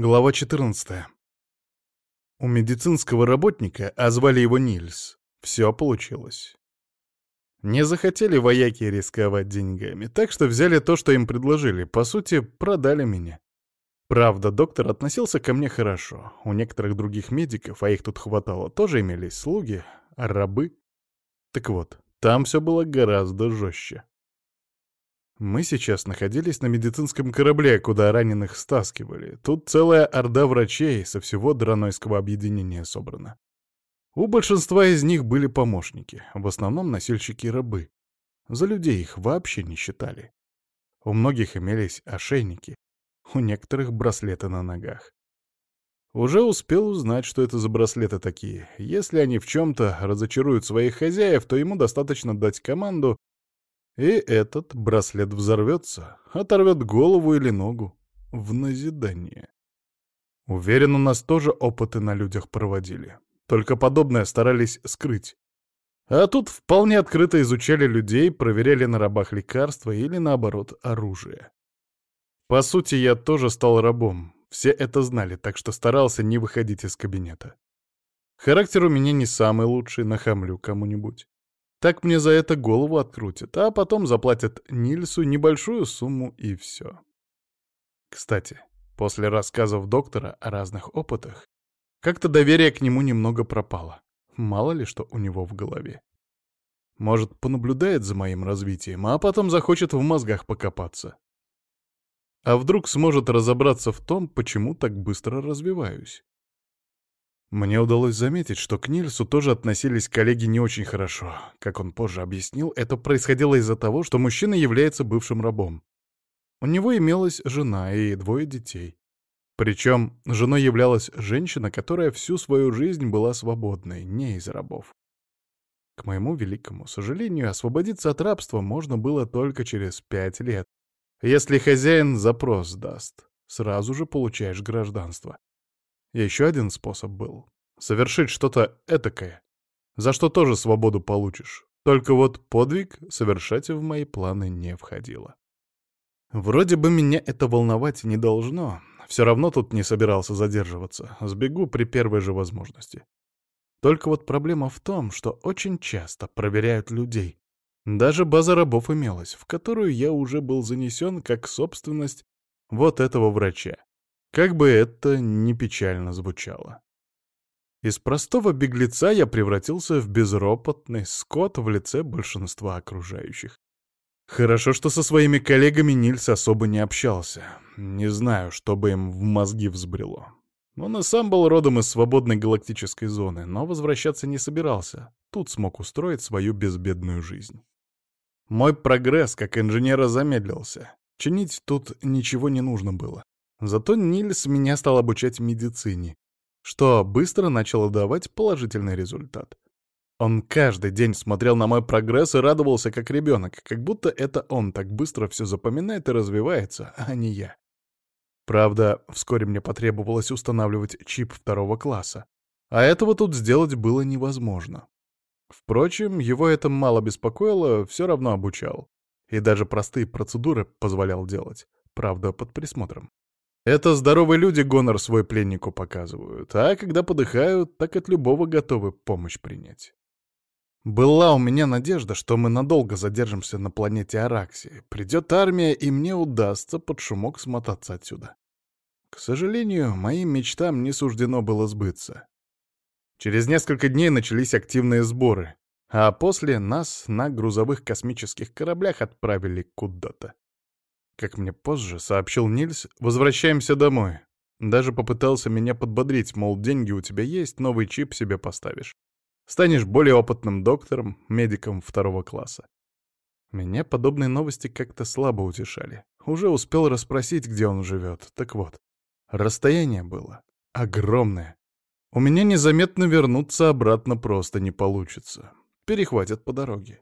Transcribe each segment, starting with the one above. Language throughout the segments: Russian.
Глава 14. У медицинского работника, а звали его Нильс, все получилось. Не захотели вояки рисковать деньгами, так что взяли то, что им предложили, по сути, продали меня. Правда, доктор относился ко мне хорошо. У некоторых других медиков, а их тут хватало, тоже имелись слуги, рабы. Так вот, там все было гораздо жестче. Мы сейчас находились на медицинском корабле, куда раненых стаскивали. Тут целая орда врачей со всего Дранойского объединения собрана. У большинства из них были помощники, в основном носильщики-рабы. За людей их вообще не считали. У многих имелись ошейники, у некоторых браслеты на ногах. Уже успел узнать, что это за браслеты такие. Если они в чем-то разочаруют своих хозяев, то ему достаточно дать команду, и этот браслет взорвется, оторвет голову или ногу. В назидание. Уверен, у нас тоже опыты на людях проводили. Только подобное старались скрыть. А тут вполне открыто изучали людей, проверяли на рабах лекарства или, наоборот, оружие. По сути, я тоже стал рабом. Все это знали, так что старался не выходить из кабинета. Характер у меня не самый лучший, нахамлю кому-нибудь. Так мне за это голову открутят, а потом заплатят Нильсу небольшую сумму и все. Кстати, после рассказов доктора о разных опытах, как-то доверие к нему немного пропало. Мало ли что у него в голове. Может, понаблюдает за моим развитием, а потом захочет в мозгах покопаться. А вдруг сможет разобраться в том, почему так быстро развиваюсь. Мне удалось заметить, что к Нильсу тоже относились коллеги не очень хорошо. Как он позже объяснил, это происходило из-за того, что мужчина является бывшим рабом. У него имелась жена и двое детей. Причем женой являлась женщина, которая всю свою жизнь была свободной, не из рабов. К моему великому сожалению, освободиться от рабства можно было только через пять лет. Если хозяин запрос даст, сразу же получаешь гражданство. Еще один способ был — совершить что-то этакое, за что тоже свободу получишь. Только вот подвиг совершать в мои планы не входило. Вроде бы меня это волновать не должно, все равно тут не собирался задерживаться, сбегу при первой же возможности. Только вот проблема в том, что очень часто проверяют людей. Даже база рабов имелась, в которую я уже был занесен как собственность вот этого врача. Как бы это ни печально звучало. Из простого беглеца я превратился в безропотный скот в лице большинства окружающих. Хорошо, что со своими коллегами Нильс особо не общался. Не знаю, что бы им в мозги взбрело. Он и сам был родом из свободной галактической зоны, но возвращаться не собирался. Тут смог устроить свою безбедную жизнь. Мой прогресс как инженера замедлился. Чинить тут ничего не нужно было. Зато Нильс меня стал обучать медицине, что быстро начало давать положительный результат. Он каждый день смотрел на мой прогресс и радовался как ребенок, как будто это он так быстро все запоминает и развивается, а не я. Правда, вскоре мне потребовалось устанавливать чип второго класса, а этого тут сделать было невозможно. Впрочем, его это мало беспокоило, все равно обучал. И даже простые процедуры позволял делать, правда, под присмотром. Это здоровые люди гонор свой пленнику показывают, а когда подыхают, так от любого готовы помощь принять. Была у меня надежда, что мы надолго задержимся на планете Аракси. Придет армия, и мне удастся под шумок смотаться отсюда. К сожалению, моим мечтам не суждено было сбыться. Через несколько дней начались активные сборы, а после нас на грузовых космических кораблях отправили куда-то. Как мне позже сообщил Нильс, возвращаемся домой. Даже попытался меня подбодрить, мол, деньги у тебя есть, новый чип себе поставишь. Станешь более опытным доктором, медиком второго класса. Меня подобные новости как-то слабо утешали. Уже успел расспросить, где он живет. Так вот, расстояние было огромное. У меня незаметно вернуться обратно просто не получится. Перехватят по дороге.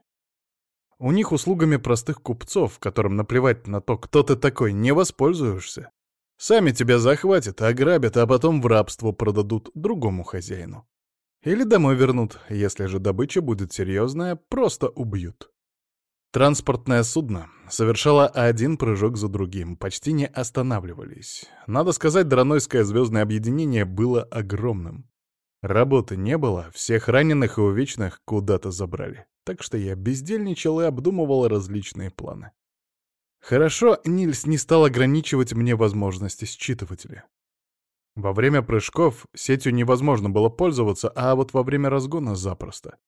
У них услугами простых купцов, которым наплевать на то, кто ты такой, не воспользуешься. Сами тебя захватят, ограбят, а потом в рабство продадут другому хозяину. Или домой вернут, если же добыча будет серьезная, просто убьют. Транспортное судно совершало один прыжок за другим, почти не останавливались. Надо сказать, Дранойское звездное объединение было огромным. Работы не было, всех раненых и увечных куда-то забрали. Так что я бездельничал и обдумывал различные планы. Хорошо, Нильс не стал ограничивать мне возможности считывателя. Во время прыжков сетью невозможно было пользоваться, а вот во время разгона запросто.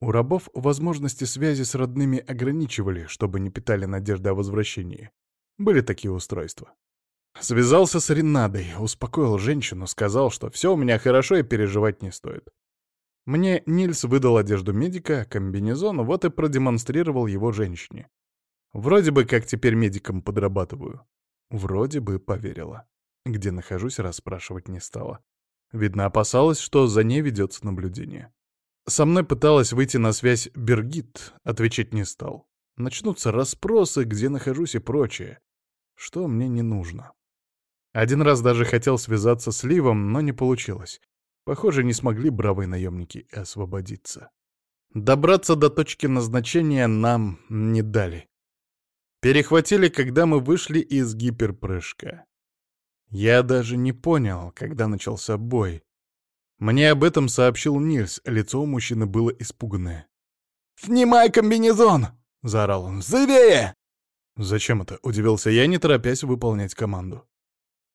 У рабов возможности связи с родными ограничивали, чтобы не питали надежды о возвращении. Были такие устройства. Связался с Ренадой, успокоил женщину, сказал, что все у меня хорошо и переживать не стоит. Мне Нильс выдал одежду медика, комбинезон, вот и продемонстрировал его женщине. Вроде бы как теперь медиком подрабатываю. Вроде бы поверила. Где нахожусь, расспрашивать не стала. Видно, опасалась, что за ней ведется наблюдение. Со мной пыталась выйти на связь Бергит, отвечать не стал. Начнутся расспросы, где нахожусь и прочее. Что мне не нужно. Один раз даже хотел связаться с Ливом, но не получилось. Похоже, не смогли бравые наемники освободиться. Добраться до точки назначения нам не дали. Перехватили, когда мы вышли из гиперпрыжка. Я даже не понял, когда начался бой. Мне об этом сообщил Нильс, лицо у мужчины было испуганное. «Снимай комбинезон!» — заорал он. «Живее!» «Зачем это?» — удивился я, не торопясь выполнять команду.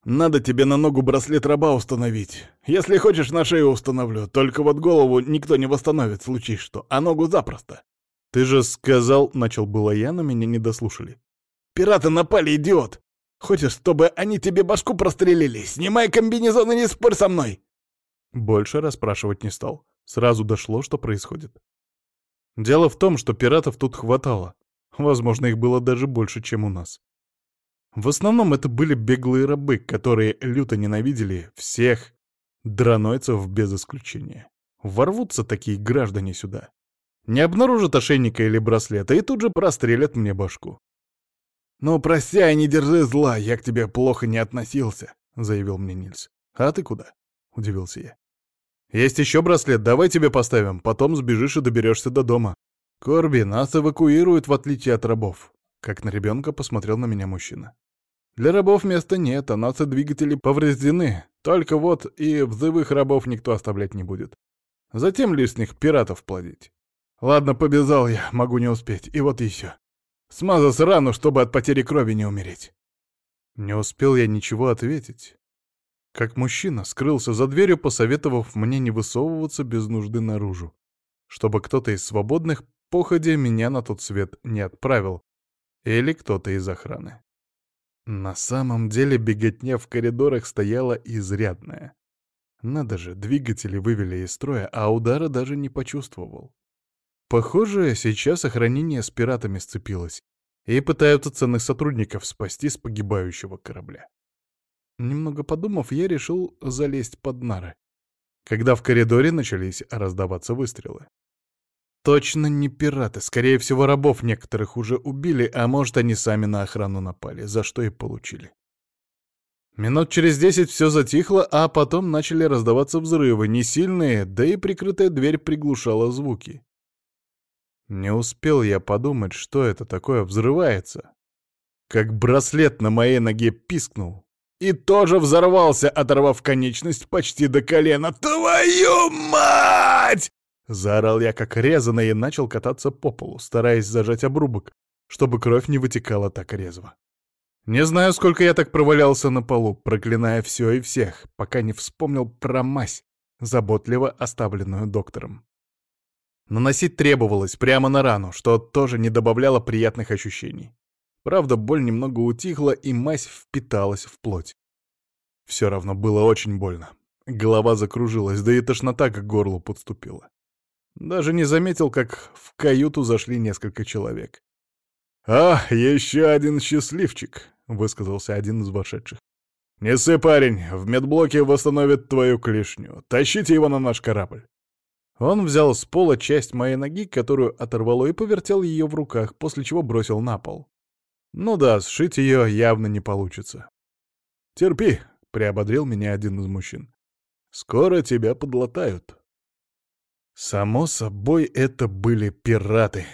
«Надо тебе на ногу браслет раба установить. Если хочешь, на шею установлю. Только вот голову никто не восстановит, случись что, а ногу запросто». «Ты же сказал...» — начал было я, но меня не дослушали. «Пираты напали, идиот! Хочешь, чтобы они тебе башку прострелили? Снимай комбинезон и не спорь со мной!» Больше расспрашивать не стал. Сразу дошло, что происходит. Дело в том, что пиратов тут хватало. Возможно, их было даже больше, чем у нас. В основном это были беглые рабы, которые люто ненавидели всех дранойцев без исключения. Ворвутся такие граждане сюда. Не обнаружат ошейника или браслета и тут же прострелят мне башку. «Ну, прощай, не держи зла, я к тебе плохо не относился», — заявил мне Нильс. «А ты куда?» — удивился я. «Есть еще браслет, давай тебе поставим, потом сбежишь и доберешься до дома. Корби, нас эвакуируют, в отличие от рабов». Как на ребенка посмотрел на меня мужчина. «Для рабов места нет, а нас и двигатели повреждены. Только вот и взывых рабов никто оставлять не будет. Затем лишних пиратов плодить. Ладно, побежал я, могу не успеть. И вот еще. Смазался рану, чтобы от потери крови не умереть». Не успел я ничего ответить. Как мужчина скрылся за дверью, посоветовав мне не высовываться без нужды наружу, чтобы кто-то из свободных походя меня на тот свет не отправил, или кто-то из охраны. На самом деле беготня в коридорах стояла изрядная. Надо же, двигатели вывели из строя, а удара даже не почувствовал. Похоже, сейчас охранение с пиратами сцепилось и пытаются ценных сотрудников спасти с погибающего корабля. Немного подумав, я решил залезть под нары, когда в коридоре начались раздаваться выстрелы. Точно не пираты, скорее всего, рабов некоторых уже убили, а может, они сами на охрану напали, за что и получили. Минут через десять все затихло, а потом начали раздаваться взрывы, не сильные, да и прикрытая дверь приглушала звуки. Не успел я подумать, что это такое взрывается, как браслет на моей ноге пискнул, и тоже взорвался, оторвав конечность почти до колена. «Твою мать!» Заорал я как резанный и начал кататься по полу, стараясь зажать обрубок, чтобы кровь не вытекала так резво. Не знаю, сколько я так провалялся на полу, проклиная все и всех, пока не вспомнил про мазь, заботливо оставленную доктором. Наносить требовалось прямо на рану, что тоже не добавляло приятных ощущений. Правда, боль немного утихла, и мазь впиталась в плоть. Все равно было очень больно. Голова закружилась, да и тошнота к горлу подступила. Даже не заметил, как в каюту зашли несколько человек. «А, еще один счастливчик», — высказался один из вошедших. «Несы, парень, в медблоке восстановят твою клешню. Тащите его на наш корабль». Он взял с пола часть моей ноги, которую оторвало, и повертел ее в руках, после чего бросил на пол. Ну да, сшить ее явно не получится. «Терпи», — приободрил меня один из мужчин. «Скоро тебя подлатают». Само собой, это были пираты.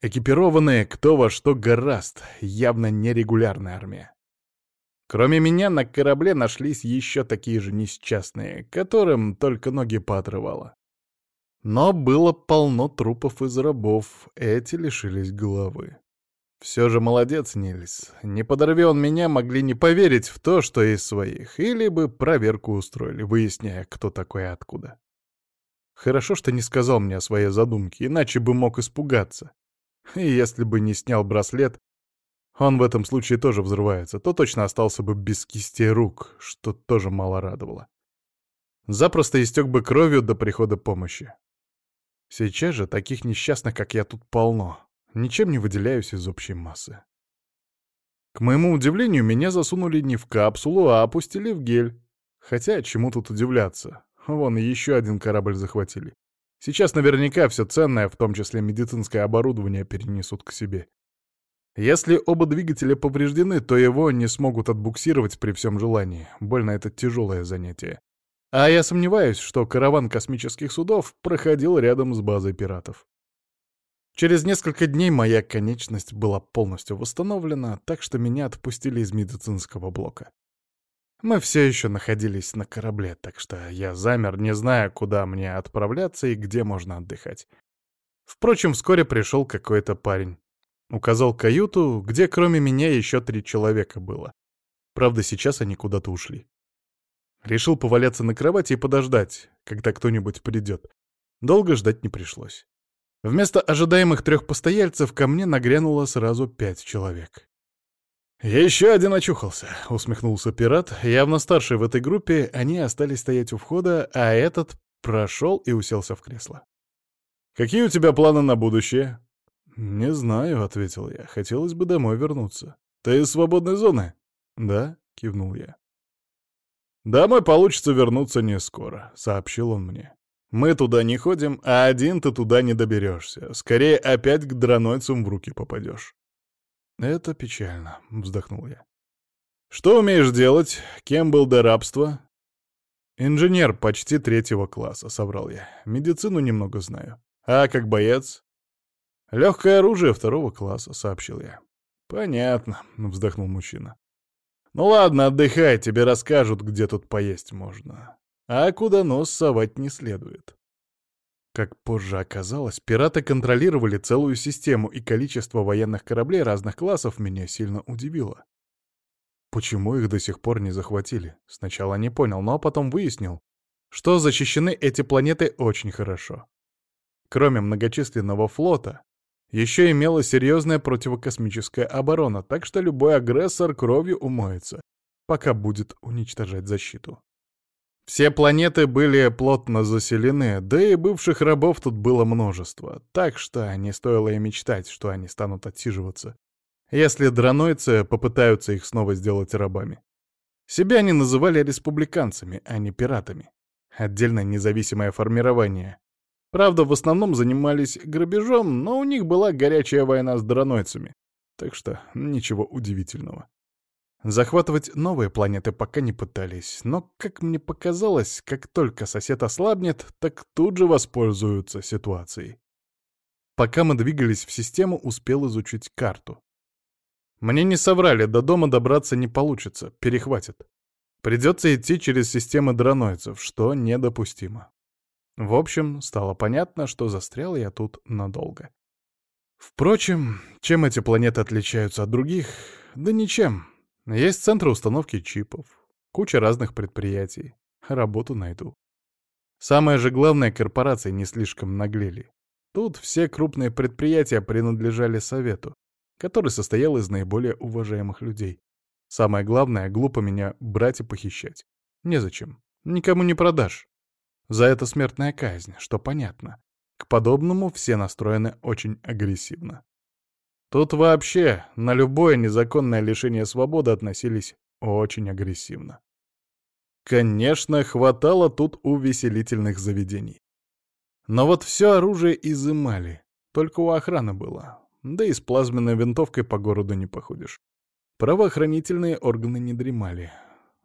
Экипированные кто во что гораст, явно нерегулярная армия. Кроме меня на корабле нашлись еще такие же несчастные, которым только ноги поотрывало. Но было полно трупов из рабов, эти лишились головы. Все же молодец Нильс. Не подорви он меня, могли не поверить в то, что из своих, или бы проверку устроили, выясняя, кто такой и откуда. Хорошо, что не сказал мне о своей задумке, иначе бы мог испугаться. И если бы не снял браслет, он в этом случае тоже взрывается, то точно остался бы без кисти рук, что тоже мало радовало. Запросто истек бы кровью до прихода помощи. Сейчас же таких несчастных, как я, тут полно. Ничем не выделяюсь из общей массы. К моему удивлению, меня засунули не в капсулу, а опустили в гель. Хотя, чему тут удивляться? Вон, еще один корабль захватили. Сейчас наверняка все ценное, в том числе медицинское оборудование, перенесут к себе. Если оба двигателя повреждены, то его не смогут отбуксировать при всем желании. Больно это тяжелое занятие. А я сомневаюсь, что караван космических судов проходил рядом с базой пиратов. Через несколько дней моя конечность была полностью восстановлена, так что меня отпустили из медицинского блока. Мы все еще находились на корабле, так что я замер, не зная, куда мне отправляться и где можно отдыхать. Впрочем, вскоре пришел какой-то парень. Указал каюту, где кроме меня еще три человека было. Правда, сейчас они куда-то ушли. Решил поваляться на кровати и подождать, когда кто-нибудь придет. Долго ждать не пришлось. Вместо ожидаемых трех постояльцев ко мне нагрянуло сразу пять человек. «Еще один очухался», — усмехнулся пират. Явно старший в этой группе, они остались стоять у входа, а этот прошел и уселся в кресло. «Какие у тебя планы на будущее?» «Не знаю», — ответил я. «Хотелось бы домой вернуться». «Ты из свободной зоны?» «Да», — кивнул я. «Домой получится вернуться не скоро», — сообщил он мне. Мы туда не ходим, а один ты туда не доберешься. Скорее опять к дранойцам в руки попадешь. Это печально, вздохнул я. Что умеешь делать? Кем был до рабства? Инженер почти третьего класса, соврал я. Медицину немного знаю. А как боец? Легкое оружие второго класса, сообщил я. Понятно, вздохнул мужчина. Ну ладно, отдыхай, тебе расскажут, где тут поесть можно а куда нос совать не следует. Как позже оказалось, пираты контролировали целую систему, и количество военных кораблей разных классов меня сильно удивило. Почему их до сих пор не захватили? Сначала не понял, но потом выяснил, что защищены эти планеты очень хорошо. Кроме многочисленного флота, еще имела серьезная противокосмическая оборона, так что любой агрессор кровью умоется, пока будет уничтожать защиту. Все планеты были плотно заселены, да и бывших рабов тут было множество, так что не стоило и мечтать, что они станут отсиживаться, если дранойцы попытаются их снова сделать рабами. Себя они называли республиканцами, а не пиратами. Отдельно независимое формирование. Правда, в основном занимались грабежом, но у них была горячая война с дранойцами, так что ничего удивительного. Захватывать новые планеты пока не пытались, но, как мне показалось, как только сосед ослабнет, так тут же воспользуются ситуацией. Пока мы двигались в систему, успел изучить карту. Мне не соврали, до дома добраться не получится, перехватит. Придется идти через системы дронойцев, что недопустимо. В общем, стало понятно, что застрял я тут надолго. Впрочем, чем эти планеты отличаются от других? Да ничем. Есть центры установки чипов, куча разных предприятий. Работу найду. Самое же главное, корпорации не слишком наглели. Тут все крупные предприятия принадлежали Совету, который состоял из наиболее уважаемых людей. Самое главное, глупо меня брать и похищать. Незачем. Никому не продашь. За это смертная казнь, что понятно. К подобному все настроены очень агрессивно. Тут вообще на любое незаконное лишение свободы относились очень агрессивно. Конечно, хватало тут увеселительных заведений. Но вот все оружие изымали, только у охраны было. Да и с плазменной винтовкой по городу не походишь. Правоохранительные органы не дремали.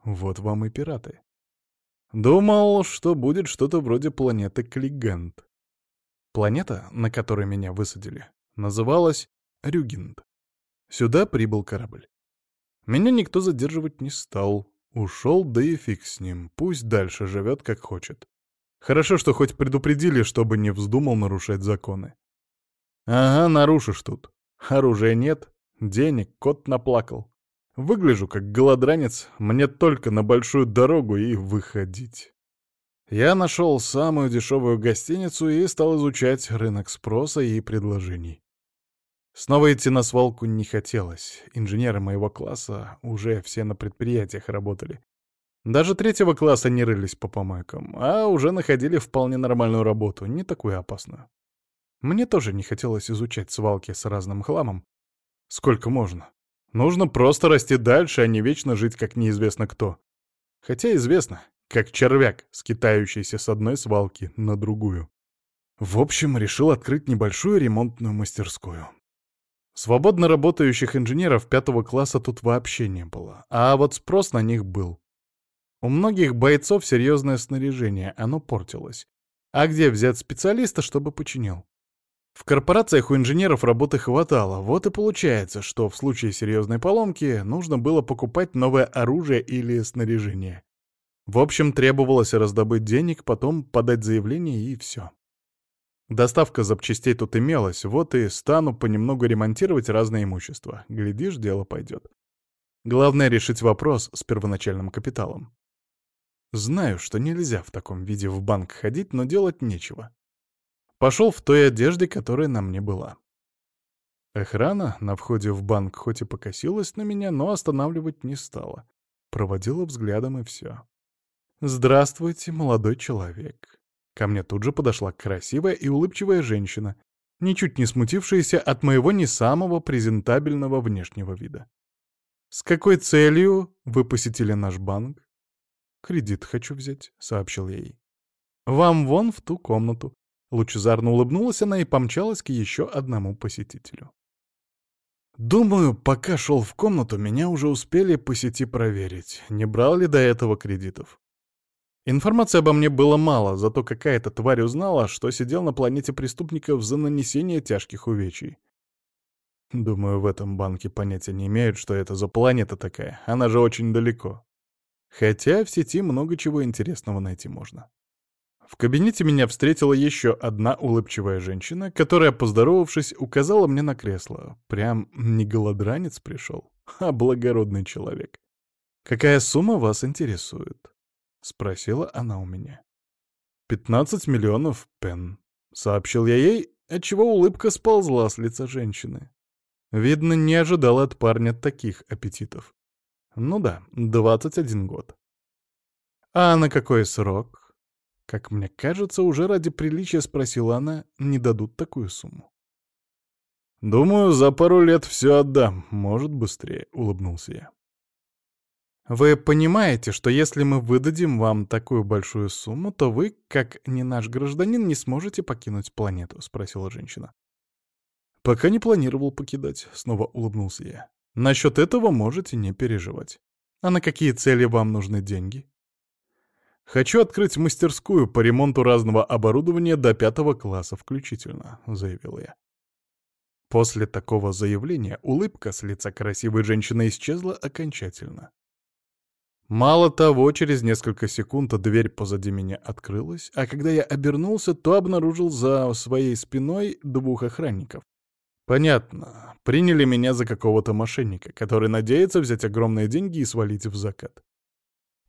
Вот вам и пираты. Думал, что будет что-то вроде планеты Клигент. Планета, на которой меня высадили, Называлась Рюгинд. Сюда прибыл корабль. Меня никто задерживать не стал. Ушел, да и фиг с ним. Пусть дальше живет, как хочет. Хорошо, что хоть предупредили, чтобы не вздумал нарушать законы. Ага, нарушишь тут. Оружия нет, денег кот наплакал. Выгляжу как голодранец, мне только на большую дорогу и выходить. Я нашел самую дешевую гостиницу и стал изучать рынок спроса и предложений. Снова идти на свалку не хотелось. Инженеры моего класса уже все на предприятиях работали. Даже третьего класса не рылись по помойкам, а уже находили вполне нормальную работу, не такую опасную. Мне тоже не хотелось изучать свалки с разным хламом. Сколько можно? Нужно просто расти дальше, а не вечно жить как неизвестно кто. Хотя известно, как червяк, скитающийся с одной свалки на другую. В общем, решил открыть небольшую ремонтную мастерскую. Свободно работающих инженеров пятого класса тут вообще не было, а вот спрос на них был. У многих бойцов серьезное снаряжение, оно портилось. А где взять специалиста, чтобы починил? В корпорациях у инженеров работы хватало, вот и получается, что в случае серьезной поломки нужно было покупать новое оружие или снаряжение. В общем, требовалось раздобыть денег, потом подать заявление и все. Доставка запчастей тут имелась, вот и стану понемногу ремонтировать разное имущество. Глядишь, дело пойдет. Главное — решить вопрос с первоначальным капиталом. Знаю, что нельзя в таком виде в банк ходить, но делать нечего. Пошел в той одежде, которая на мне была. Охрана на входе в банк хоть и покосилась на меня, но останавливать не стала. Проводила взглядом и все. «Здравствуйте, молодой человек». Ко мне тут же подошла красивая и улыбчивая женщина, ничуть не смутившаяся от моего не самого презентабельного внешнего вида. «С какой целью вы посетили наш банк?» «Кредит хочу взять», — сообщил я ей. «Вам вон в ту комнату». Лучезарно улыбнулась она и помчалась к еще одному посетителю. Думаю, пока шел в комнату, меня уже успели по сети проверить, не брал ли до этого кредитов. Информации обо мне было мало, зато какая-то тварь узнала, что сидел на планете преступников за нанесение тяжких увечий. Думаю, в этом банке понятия не имеют, что это за планета такая, она же очень далеко. Хотя в сети много чего интересного найти можно. В кабинете меня встретила еще одна улыбчивая женщина, которая, поздоровавшись, указала мне на кресло. Прям не голодранец пришел, а благородный человек. «Какая сумма вас интересует?» — спросила она у меня. «Пятнадцать миллионов пен», — сообщил я ей, отчего улыбка сползла с лица женщины. Видно, не ожидал от парня таких аппетитов. Ну да, двадцать один год. «А на какой срок?» Как мне кажется, уже ради приличия спросила она, не дадут такую сумму. «Думаю, за пару лет все отдам, может, быстрее», — улыбнулся я. Вы понимаете, что если мы выдадим вам такую большую сумму, то вы, как не наш гражданин, не сможете покинуть планету?» — спросила женщина. «Пока не планировал покидать», — снова улыбнулся я. «Насчет этого можете не переживать. А на какие цели вам нужны деньги?» «Хочу открыть мастерскую по ремонту разного оборудования до пятого класса включительно», — заявил я. После такого заявления улыбка с лица красивой женщины исчезла окончательно. Мало того, через несколько секунд дверь позади меня открылась, а когда я обернулся, то обнаружил за своей спиной двух охранников. Понятно, приняли меня за какого-то мошенника, который надеется взять огромные деньги и свалить в закат.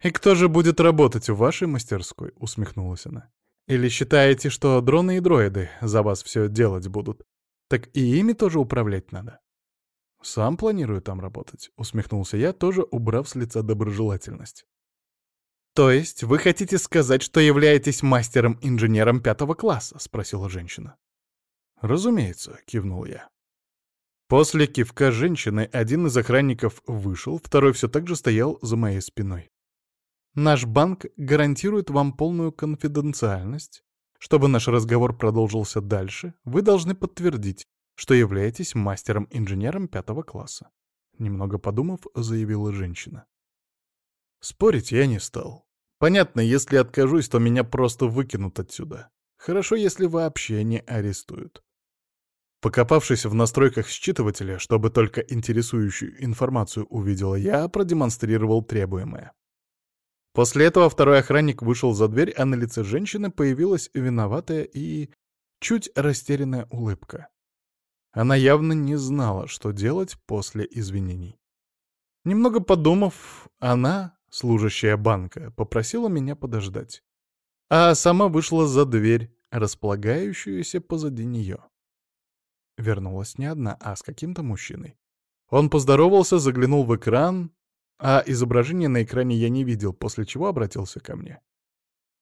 «И кто же будет работать в вашей мастерской?» — усмехнулась она. «Или считаете, что дроны и дроиды за вас все делать будут? Так и ими тоже управлять надо?» «Сам планирую там работать», — усмехнулся я, тоже убрав с лица доброжелательность. «То есть вы хотите сказать, что являетесь мастером-инженером пятого класса?» — спросила женщина. «Разумеется», — кивнул я. После кивка женщины один из охранников вышел, второй все так же стоял за моей спиной. «Наш банк гарантирует вам полную конфиденциальность. Чтобы наш разговор продолжился дальше, вы должны подтвердить, что являетесь мастером-инженером пятого класса. Немного подумав, заявила женщина. Спорить я не стал. Понятно, если откажусь, то меня просто выкинут отсюда. Хорошо, если вообще не арестуют. Покопавшись в настройках считывателя, чтобы только интересующую информацию увидела, я продемонстрировал требуемое. После этого второй охранник вышел за дверь, а на лице женщины появилась виноватая и чуть растерянная улыбка. Она явно не знала, что делать после извинений. Немного подумав, она, служащая банка, попросила меня подождать. А сама вышла за дверь, располагающуюся позади нее. Вернулась не одна, а с каким-то мужчиной. Он поздоровался, заглянул в экран, а изображение на экране я не видел, после чего обратился ко мне.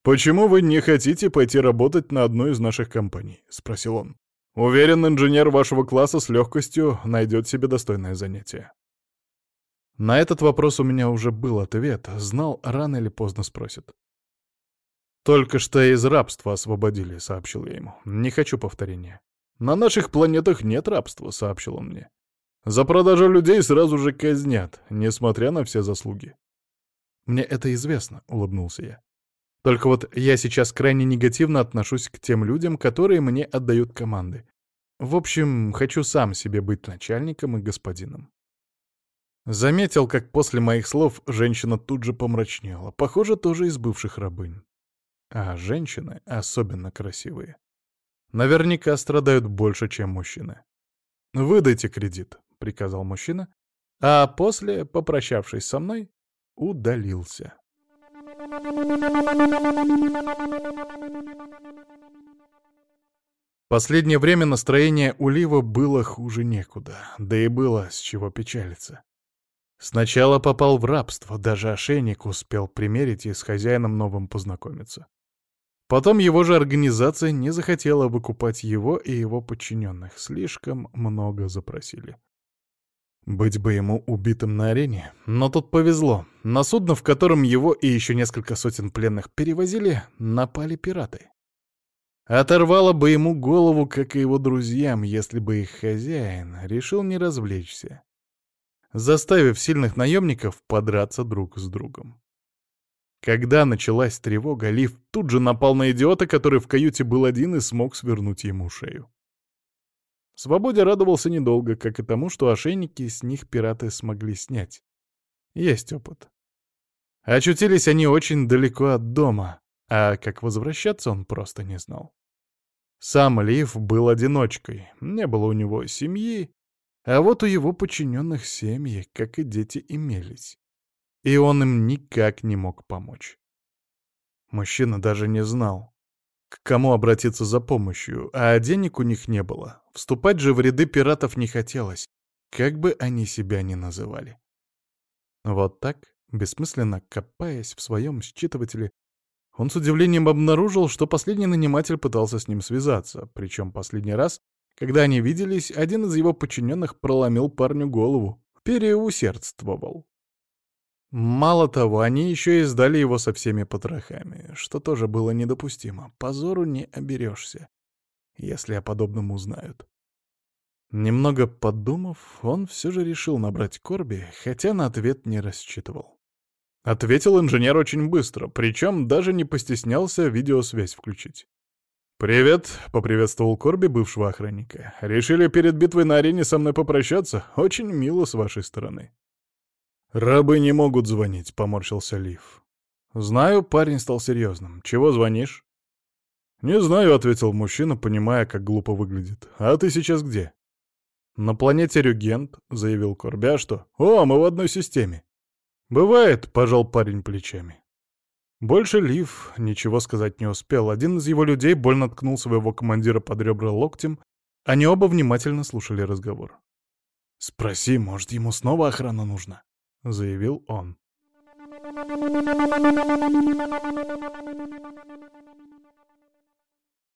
«Почему вы не хотите пойти работать на одну из наших компаний?» — спросил он. «Уверен, инженер вашего класса с легкостью найдет себе достойное занятие». На этот вопрос у меня уже был ответ, знал, рано или поздно спросят. «Только что из рабства освободили», — сообщил я ему. «Не хочу повторения». «На наших планетах нет рабства», — сообщил он мне. «За продажу людей сразу же казнят, несмотря на все заслуги». «Мне это известно», — улыбнулся я. «Только вот я сейчас крайне негативно отношусь к тем людям, которые мне отдают команды. В общем, хочу сам себе быть начальником и господином». Заметил, как после моих слов женщина тут же помрачнела. Похоже, тоже из бывших рабынь. А женщины, особенно красивые, наверняка страдают больше, чем мужчины. «Выдайте кредит», — приказал мужчина, а после, попрощавшись со мной, удалился. Последнее время настроение у Лива было хуже некуда, да и было с чего печалиться. Сначала попал в рабство, даже ошейник успел примерить и с хозяином новым познакомиться. Потом его же организация не захотела выкупать его и его подчиненных. Слишком много запросили. Быть бы ему убитым на арене, но тут повезло. На судно, в котором его и еще несколько сотен пленных перевозили, напали пираты. Оторвало бы ему голову, как и его друзьям, если бы их хозяин решил не развлечься, заставив сильных наемников подраться друг с другом. Когда началась тревога, Лив тут же напал на идиота, который в каюте был один и смог свернуть ему шею. Свободе радовался недолго, как и тому, что ошейники с них пираты смогли снять. Есть опыт. Очутились они очень далеко от дома, а как возвращаться он просто не знал. Сам Лив был одиночкой, не было у него семьи, а вот у его подчиненных семьи, как и дети, имелись и он им никак не мог помочь. Мужчина даже не знал, к кому обратиться за помощью, а денег у них не было. Вступать же в ряды пиратов не хотелось, как бы они себя ни называли. Вот так, бессмысленно копаясь в своем считывателе, он с удивлением обнаружил, что последний наниматель пытался с ним связаться, причем последний раз, когда они виделись, один из его подчиненных проломил парню голову, переусердствовал. Мало того, они еще и сдали его со всеми потрохами, что тоже было недопустимо. Позору не оберешься, если о подобном узнают. Немного подумав, он все же решил набрать Корби, хотя на ответ не рассчитывал. Ответил инженер очень быстро, причем даже не постеснялся видеосвязь включить. «Привет», — поприветствовал Корби бывшего охранника. «Решили перед битвой на арене со мной попрощаться? Очень мило с вашей стороны». «Рабы не могут звонить», — поморщился Лив. «Знаю», — парень стал серьезным. «Чего звонишь?» «Не знаю», — ответил мужчина, понимая, как глупо выглядит. «А ты сейчас где?» «На планете Рюгент», — заявил Корби. «А что?» «О, мы в одной системе». «Бывает», — пожал парень плечами. Больше Лив ничего сказать не успел. Один из его людей больно ткнул своего командира под ребра локтем. Они оба внимательно слушали разговор. «Спроси, может, ему снова охрана нужна?» —— заявил он.